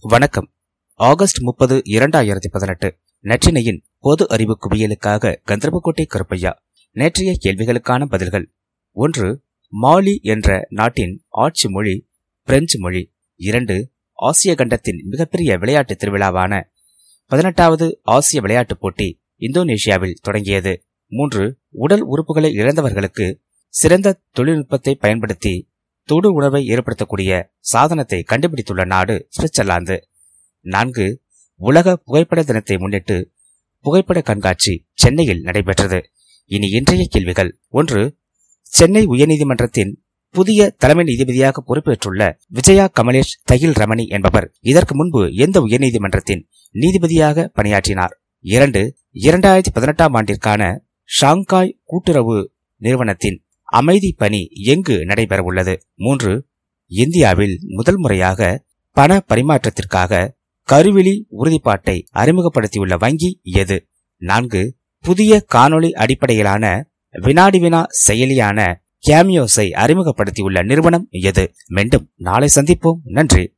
வணக்கம். ஆகஸ்ட் முப்பது இரண்டாயிரத்தி பதினெட்டு. நற்றினையின் பொது அறிவு குவியலுக்காக கந்தர்போட்டை கருப்பையா நேற்றைய கேள்விகளுக்கான பதில்கள். ஒன்று மாலி என்ற நாட்டின் ஆட்சி மொழி பிரெஞ்சு மொழி. இரண்டு ஆசிய கண்டத்தின் மிகப்பெரிய விளையாட்டு திருவிழாவான பதினெட்டாவது ஆசிய விளையாட்டுப் போட்டி இந்தோனேஷியாவில் தொடங்கியது. மூன்று உடல் உறுப்புகளை இழந்தவர்களுக்கு சிறந்த தொழில்நுட்பத்தை பயன்படுத்தி தொடு உணர்வை ஏற்படுத்தக்கூடிய சாதனத்தை கண்டுபிடித்துள்ள நாடு சுவிட்சர்லாந்து. நான்கு உலக புகைப்பட தினத்தை முன்னிட்டு புகைப்பட கண்காட்சி சென்னையில் நடைபெற்றது. இனி இன்றைய கேள்விகள். ஒன்று சென்னை உயர்நீதிமன்றத்தின் புதிய தலைமை நீதிபதியாக பொறுப்பேற்றுள்ள விஜயா கமலேஷ் தகில் ரமணி என்பவர் இதற்கு முன்பு எந்த உயர்நீதிமன்றத்தின் நீதிபதியாக பணியாற்றினார்? இரண்டு இரண்டாயிரத்தி பதினெட்டாம் ஆண்டிற்கான ஷாங்காய் கூட்டுறவு நிறுவனத்தின் அமைதி பணி எங்கு நடைபெறவுள்ளது? மூன்று இந்தியாவில் முதல் முறையாக பண பரிமாற்றத்திற்காக கருவிழி உறுதிப்பாட்டை அறிமுகப்படுத்தியுள்ள வங்கி எது? நான்கு புதிய காணொளி அடிப்படையிலான வினாடி வினா செயலியான கேமியோஸை அறிமுகப்படுத்தியுள்ள நிறுவனம் எது? மீண்டும் நாளை சந்திப்போம். நன்றி.